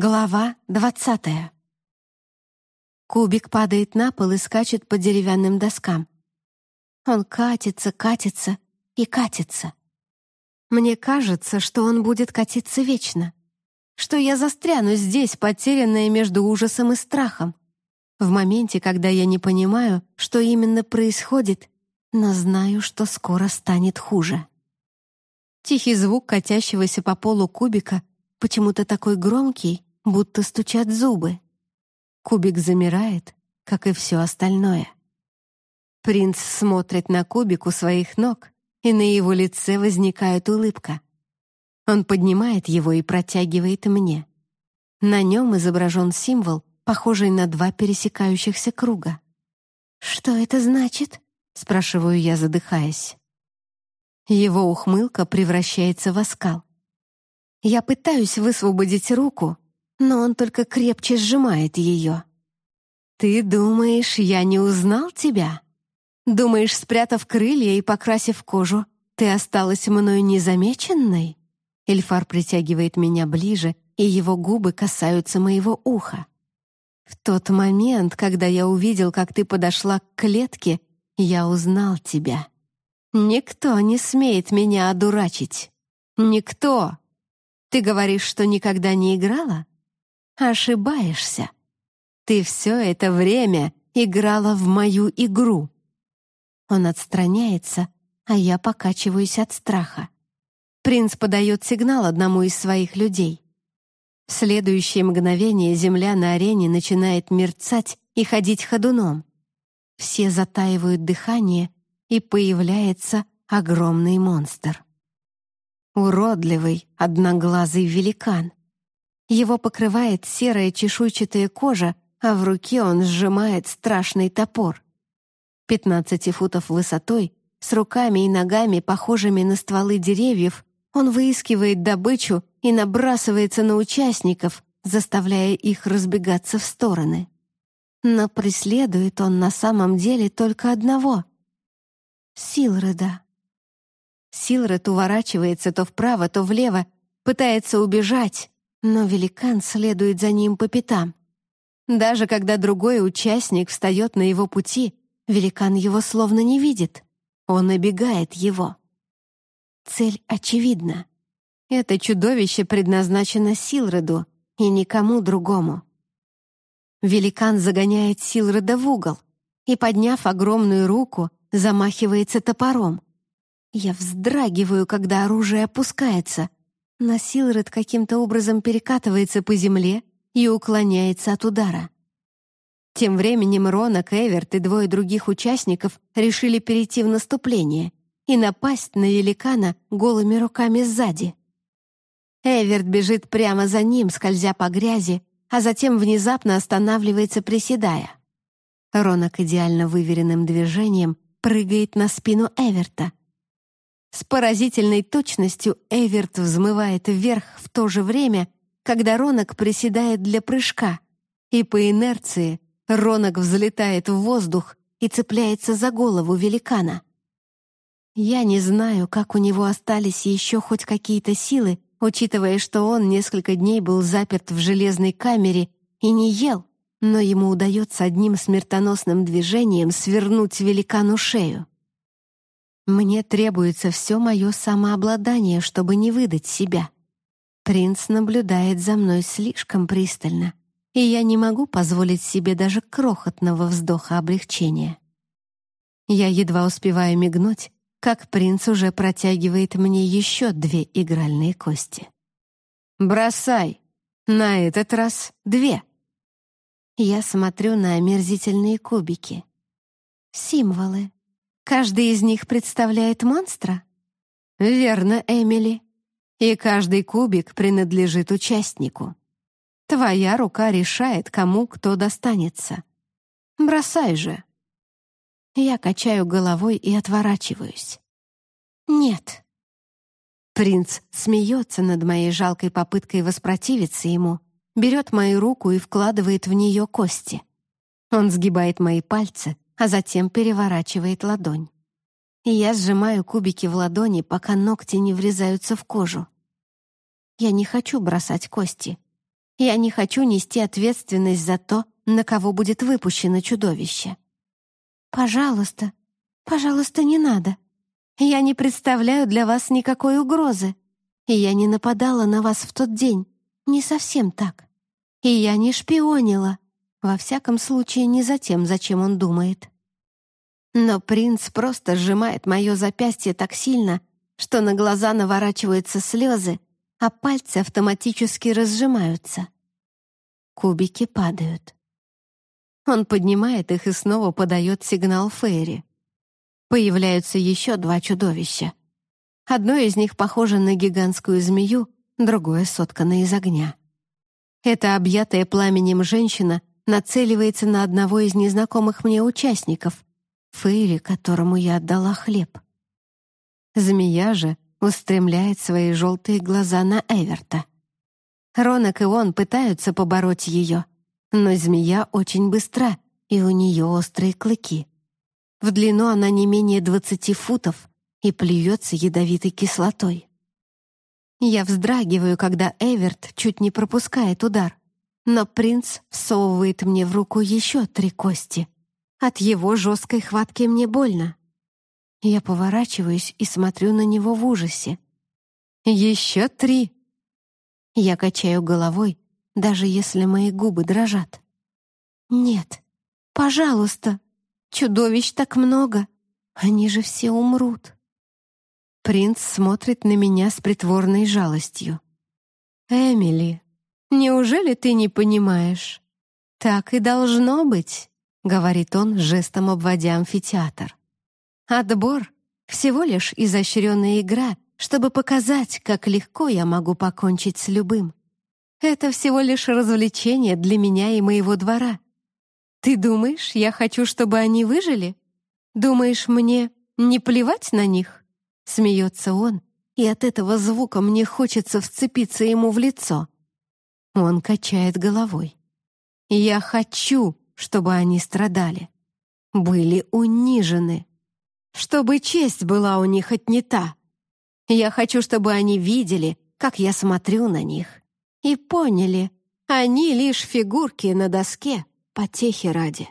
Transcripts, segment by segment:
Глава двадцатая. Кубик падает на пол и скачет по деревянным доскам. Он катится, катится и катится. Мне кажется, что он будет катиться вечно, что я застряну здесь, потерянная между ужасом и страхом, в моменте, когда я не понимаю, что именно происходит, но знаю, что скоро станет хуже. Тихий звук катящегося по полу кубика почему-то такой громкий, будто стучат зубы. Кубик замирает, как и все остальное. Принц смотрит на кубик у своих ног, и на его лице возникает улыбка. Он поднимает его и протягивает мне. На нем изображен символ, похожий на два пересекающихся круга. «Что это значит?» — спрашиваю я, задыхаясь. Его ухмылка превращается в оскал. Я пытаюсь высвободить руку, но он только крепче сжимает ее. «Ты думаешь, я не узнал тебя? Думаешь, спрятав крылья и покрасив кожу, ты осталась мною незамеченной?» Эльфар притягивает меня ближе, и его губы касаются моего уха. В тот момент, когда я увидел, как ты подошла к клетке, я узнал тебя. Никто не смеет меня одурачить. Никто. Ты говоришь, что никогда не играла? Ошибаешься. Ты все это время играла в мою игру. Он отстраняется, а я покачиваюсь от страха. Принц подает сигнал одному из своих людей. В следующее мгновение земля на арене начинает мерцать и ходить ходуном. Все затаивают дыхание, и появляется огромный монстр. Уродливый, одноглазый великан. Его покрывает серая чешуйчатая кожа, а в руке он сжимает страшный топор. Пятнадцати футов высотой, с руками и ногами, похожими на стволы деревьев, он выискивает добычу и набрасывается на участников, заставляя их разбегаться в стороны. Но преследует он на самом деле только одного — Силреда. Силред уворачивается то вправо, то влево, пытается убежать, но великан следует за ним по пятам. Даже когда другой участник встает на его пути, великан его словно не видит. Он обегает его. Цель очевидна. Это чудовище предназначено Силреду и никому другому. Великан загоняет Силреда в угол и, подняв огромную руку, замахивается топором. Я вздрагиваю, когда оружие опускается, но Силред каким-то образом перекатывается по земле и уклоняется от удара. Тем временем Ронок, Эверт и двое других участников решили перейти в наступление и напасть на великана голыми руками сзади. Эверт бежит прямо за ним, скользя по грязи, а затем внезапно останавливается, приседая. Ронок идеально выверенным движением прыгает на спину Эверта, с поразительной точностью Эверт взмывает вверх в то же время, когда Ронок приседает для прыжка, и по инерции Ронок взлетает в воздух и цепляется за голову великана. Я не знаю, как у него остались еще хоть какие-то силы, учитывая, что он несколько дней был заперт в железной камере и не ел, но ему удается одним смертоносным движением свернуть великану шею. Мне требуется все мое самообладание, чтобы не выдать себя. Принц наблюдает за мной слишком пристально, и я не могу позволить себе даже крохотного вздоха облегчения. Я едва успеваю мигнуть, как принц уже протягивает мне еще две игральные кости. «Бросай! На этот раз две!» Я смотрю на омерзительные кубики. Символы, Каждый из них представляет монстра? Верно, Эмили. И каждый кубик принадлежит участнику. Твоя рука решает, кому кто достанется. Бросай же. Я качаю головой и отворачиваюсь. Нет. Принц смеется над моей жалкой попыткой воспротивиться ему, берет мою руку и вкладывает в нее кости. Он сгибает мои пальцы, а затем переворачивает ладонь. И я сжимаю кубики в ладони, пока ногти не врезаются в кожу. Я не хочу бросать кости. Я не хочу нести ответственность за то, на кого будет выпущено чудовище. Пожалуйста, пожалуйста, не надо. Я не представляю для вас никакой угрозы. И я не нападала на вас в тот день. Не совсем так. И я не шпионила. Во всяком случае, не за тем, зачем он думает. Но принц просто сжимает мое запястье так сильно, что на глаза наворачиваются слезы, а пальцы автоматически разжимаются. Кубики падают. Он поднимает их и снова подает сигнал Фейри. Появляются еще два чудовища. Одно из них похоже на гигантскую змею, другое соткано из огня. Эта объятая пламенем женщина нацеливается на одного из незнакомых мне участников, Фейри, которому я отдала хлеб. Змея же устремляет свои желтые глаза на Эверта. Ронок и он пытаются побороть ее, но змея очень быстра, и у нее острые клыки. В длину она не менее двадцати футов и плюется ядовитой кислотой. Я вздрагиваю, когда Эверт чуть не пропускает удар, но принц всовывает мне в руку еще три кости. От его жесткой хватки мне больно. Я поворачиваюсь и смотрю на него в ужасе. «Еще три!» Я качаю головой, даже если мои губы дрожат. «Нет, пожалуйста, чудовищ так много, они же все умрут». Принц смотрит на меня с притворной жалостью. «Эмили, неужели ты не понимаешь? Так и должно быть», — говорит он, жестом обводя амфитеатр. Отбор — всего лишь изощренная игра, чтобы показать, как легко я могу покончить с любым. Это всего лишь развлечение для меня и моего двора. Ты думаешь, я хочу, чтобы они выжили? Думаешь, мне не плевать на них? Смеется он, и от этого звука мне хочется вцепиться ему в лицо. Он качает головой. Я хочу, чтобы они страдали. Были унижены чтобы честь была у них отнята. Я хочу, чтобы они видели, как я смотрю на них, и поняли, они лишь фигурки на доске, потехи ради.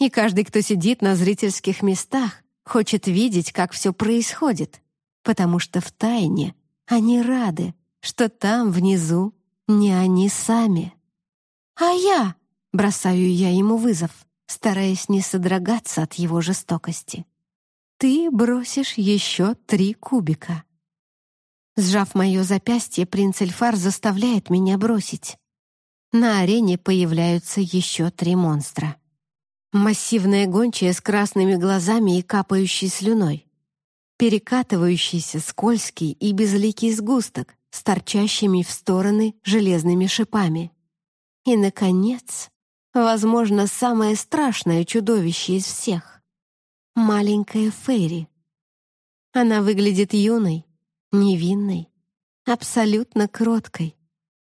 И каждый, кто сидит на зрительских местах, хочет видеть, как все происходит, потому что в тайне они рады, что там внизу не они сами. А я бросаю я ему вызов, стараясь не содрогаться от его жестокости ты бросишь еще три кубика. Сжав мое запястье, принц Эльфар заставляет меня бросить. На арене появляются еще три монстра. Массивная гончая с красными глазами и капающей слюной. Перекатывающийся, скользкий и безликий сгусток с торчащими в стороны железными шипами. И, наконец, возможно, самое страшное чудовище из всех маленькая Фейри. Она выглядит юной, невинной, абсолютно кроткой,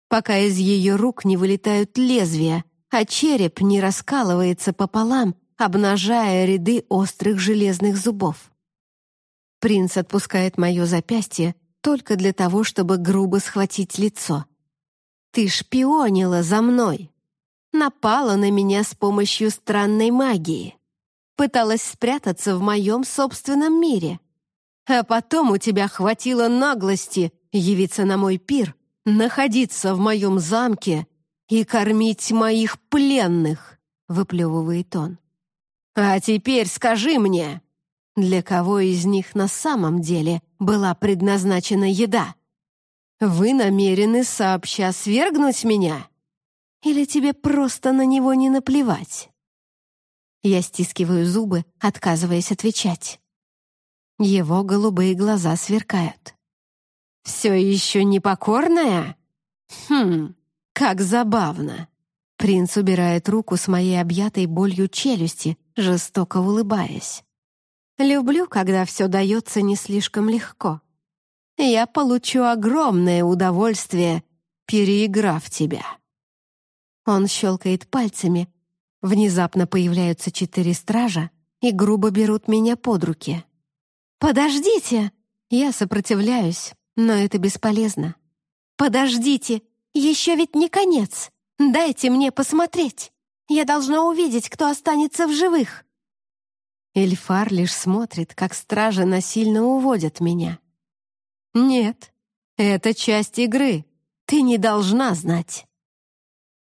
пока из ее рук не вылетают лезвия, а череп не раскалывается пополам, обнажая ряды острых железных зубов. Принц отпускает мое запястье только для того, чтобы грубо схватить лицо. «Ты шпионила за мной!» напала на меня с помощью странной магии пыталась спрятаться в моем собственном мире. А потом у тебя хватило наглости явиться на мой пир, находиться в моем замке и кормить моих пленных», — выплевывает он. «А теперь скажи мне, для кого из них на самом деле была предназначена еда? Вы намерены сообща свергнуть меня? Или тебе просто на него не наплевать?» Я стискиваю зубы, отказываясь отвечать. Его голубые глаза сверкают. «Все еще непокорная? Хм, как забавно!» Принц убирает руку с моей объятой болью челюсти, жестоко улыбаясь. «Люблю, когда все дается не слишком легко. Я получу огромное удовольствие, переиграв тебя». Он щелкает пальцами, Внезапно появляются четыре стража и грубо берут меня под руки. «Подождите!» Я сопротивляюсь, но это бесполезно. «Подождите! еще ведь не конец. Дайте мне посмотреть. Я должна увидеть, кто останется в живых». Эльфар лишь смотрит, как стражи насильно уводят меня. «Нет, это часть игры. Ты не должна знать».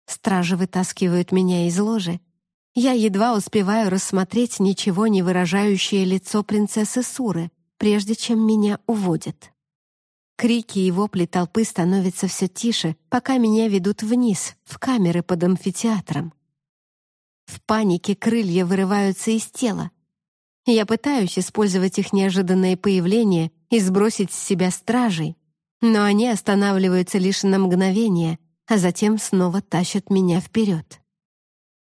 Стражи вытаскивают меня из ложи. Я едва успеваю рассмотреть ничего не выражающее лицо принцессы Суры, прежде чем меня уводят. Крики и вопли толпы становятся все тише, пока меня ведут вниз, в камеры под амфитеатром. В панике крылья вырываются из тела. Я пытаюсь использовать их неожиданное появление и сбросить с себя стражей, но они останавливаются лишь на мгновение, а затем снова тащат меня вперед.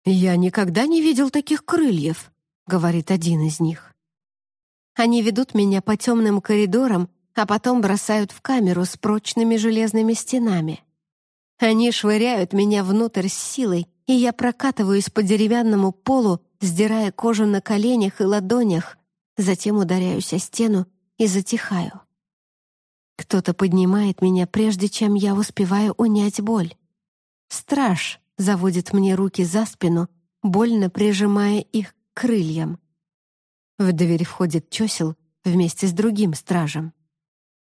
«Я никогда не видел таких крыльев», — говорит один из них. Они ведут меня по темным коридорам, а потом бросают в камеру с прочными железными стенами. Они швыряют меня внутрь с силой, и я прокатываюсь по деревянному полу, сдирая кожу на коленях и ладонях, затем ударяюсь о стену и затихаю. Кто-то поднимает меня, прежде чем я успеваю унять боль. Страж заводит мне руки за спину, больно прижимая их к крыльям. В дверь входит чесел вместе с другим стражем.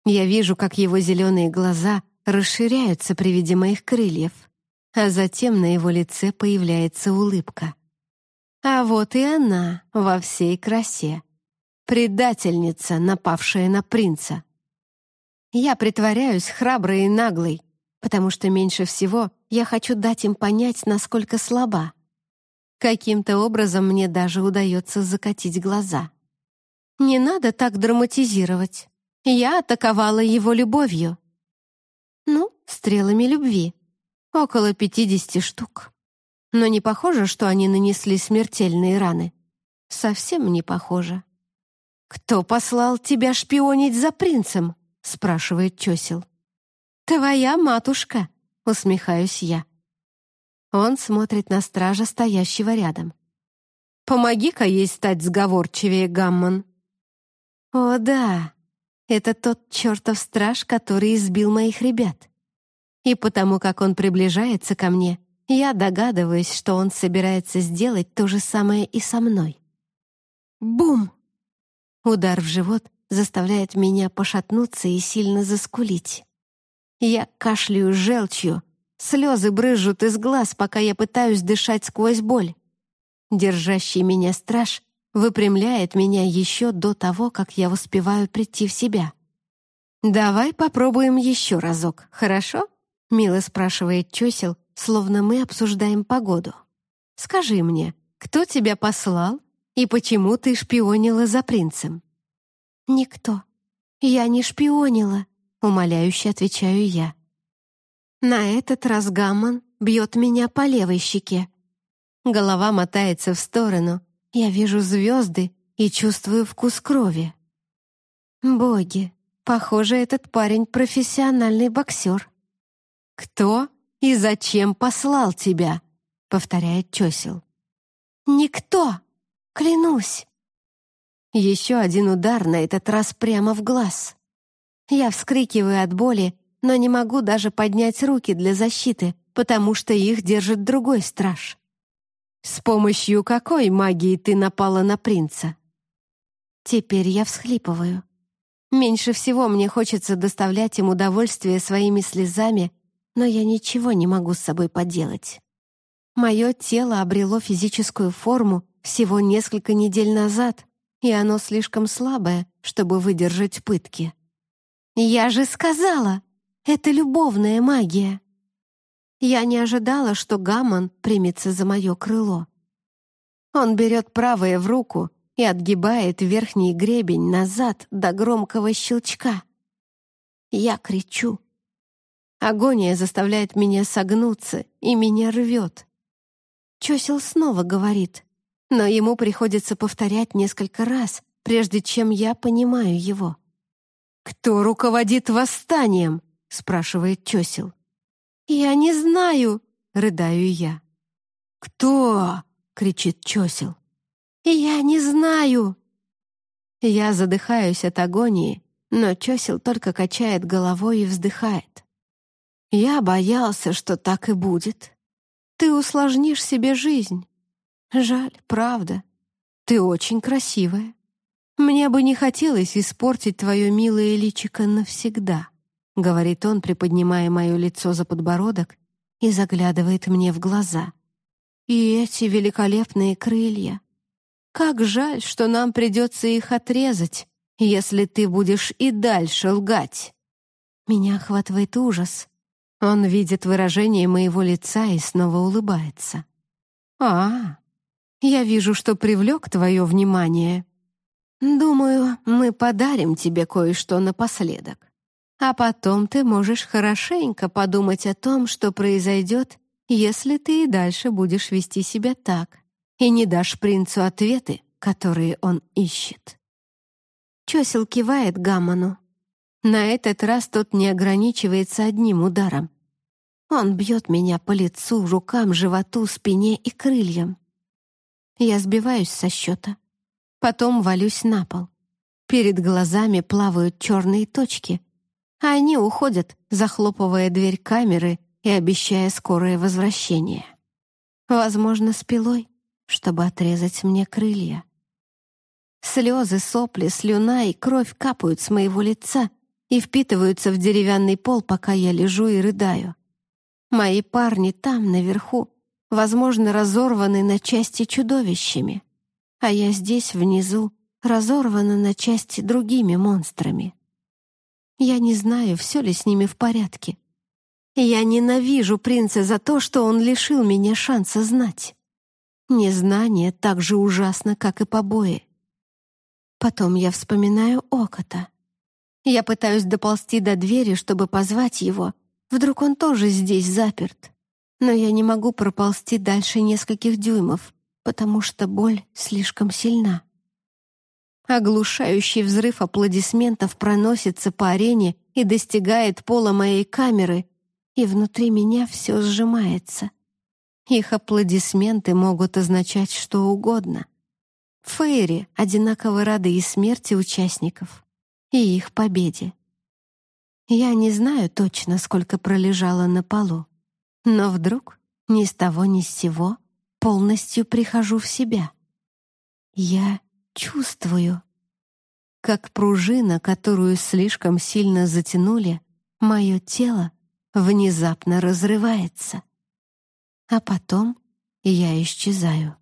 Я вижу, как его зеленые глаза расширяются при виде моих крыльев, а затем на его лице появляется улыбка. А вот и она во всей красе. Предательница, напавшая на принца. Я притворяюсь храброй и наглой, потому что меньше всего я хочу дать им понять, насколько слаба. Каким-то образом мне даже удается закатить глаза. Не надо так драматизировать. Я атаковала его любовью. Ну, стрелами любви. Около пятидесяти штук. Но не похоже, что они нанесли смертельные раны. Совсем не похоже. «Кто послал тебя шпионить за принцем?» — спрашивает Чосел. «Твоя матушка», — усмехаюсь я. Он смотрит на стража, стоящего рядом. «Помоги-ка ей стать сговорчивее, Гаммон». «О, да, это тот чертов страж, который избил моих ребят. И потому как он приближается ко мне, я догадываюсь, что он собирается сделать то же самое и со мной. Бум! Удар в живот заставляет меня пошатнуться и сильно заскулить. Я кашляю желчью, слезы брызжут из глаз, пока я пытаюсь дышать сквозь боль. Держащий меня страж выпрямляет меня еще до того, как я успеваю прийти в себя. «Давай попробуем еще разок, хорошо?» — мило спрашивает Чосел, словно мы обсуждаем погоду. «Скажи мне, кто тебя послал и почему ты шпионила за принцем?» «Никто. Я не шпионила», — умоляюще отвечаю я. На этот раз Гаммон бьет меня по левой щеке. Голова мотается в сторону, я вижу звезды и чувствую вкус крови. Боги, похоже, этот парень профессиональный боксер. «Кто и зачем послал тебя?» — повторяет Чосел. «Никто! Клянусь!» Еще один удар, на этот раз прямо в глаз. Я вскрикиваю от боли, но не могу даже поднять руки для защиты, потому что их держит другой страж. С помощью какой магии ты напала на принца? Теперь я всхлипываю. Меньше всего мне хочется доставлять им удовольствие своими слезами, но я ничего не могу с собой поделать. Мое тело обрело физическую форму всего несколько недель назад, и оно слишком слабое, чтобы выдержать пытки. «Я же сказала! Это любовная магия!» Я не ожидала, что Гаммон примется за мое крыло. Он берет правое в руку и отгибает верхний гребень назад до громкого щелчка. Я кричу. Агония заставляет меня согнуться, и меня рвет. Чосел снова говорит, но ему приходится повторять несколько раз, прежде чем я понимаю его. «Кто руководит восстанием?» — спрашивает Чосел. «Я не знаю!» — рыдаю я. «Кто?» — кричит Чосел. «Я не знаю!» Я задыхаюсь от агонии, но Чосел только качает головой и вздыхает. Я боялся, что так и будет. Ты усложнишь себе жизнь. Жаль, правда. Ты очень красивая. Мне бы не хотелось испортить твое милое личико навсегда, говорит он, приподнимая мое лицо за подбородок и заглядывает мне в глаза. И эти великолепные крылья. Как жаль, что нам придется их отрезать, если ты будешь и дальше лгать. Меня охватывает ужас. Он видит выражение моего лица и снова улыбается. «А, я вижу, что привлек твое внимание. Думаю, мы подарим тебе кое-что напоследок. А потом ты можешь хорошенько подумать о том, что произойдет, если ты и дальше будешь вести себя так и не дашь принцу ответы, которые он ищет». Чосел кивает Гамману, на этот раз тот не ограничивается одним ударом. Он бьет меня по лицу, рукам, животу, спине и крыльям. Я сбиваюсь со счета. Потом валюсь на пол. Перед глазами плавают черные точки, а они уходят, захлопывая дверь камеры и обещая скорое возвращение. Возможно, с пилой, чтобы отрезать мне крылья. Слезы, сопли, слюна и кровь капают с моего лица — и впитываются в деревянный пол, пока я лежу и рыдаю. Мои парни там, наверху, возможно, разорваны на части чудовищами, а я здесь, внизу, разорвана на части другими монстрами. Я не знаю, все ли с ними в порядке. Я ненавижу принца за то, что он лишил меня шанса знать. Незнание так же ужасно, как и побои. Потом я вспоминаю Окота. Я пытаюсь доползти до двери, чтобы позвать его. Вдруг он тоже здесь заперт. Но я не могу проползти дальше нескольких дюймов, потому что боль слишком сильна. Оглушающий взрыв аплодисментов проносится по арене и достигает пола моей камеры, и внутри меня все сжимается. Их аплодисменты могут означать что угодно. Фейри одинаково рады и смерти участников, и их победе. Я не знаю точно, сколько пролежала на полу, но вдруг ни с того ни с сего полностью прихожу в себя. Я чувствую, как пружина, которую слишком сильно затянули, мое тело внезапно разрывается. А потом я исчезаю.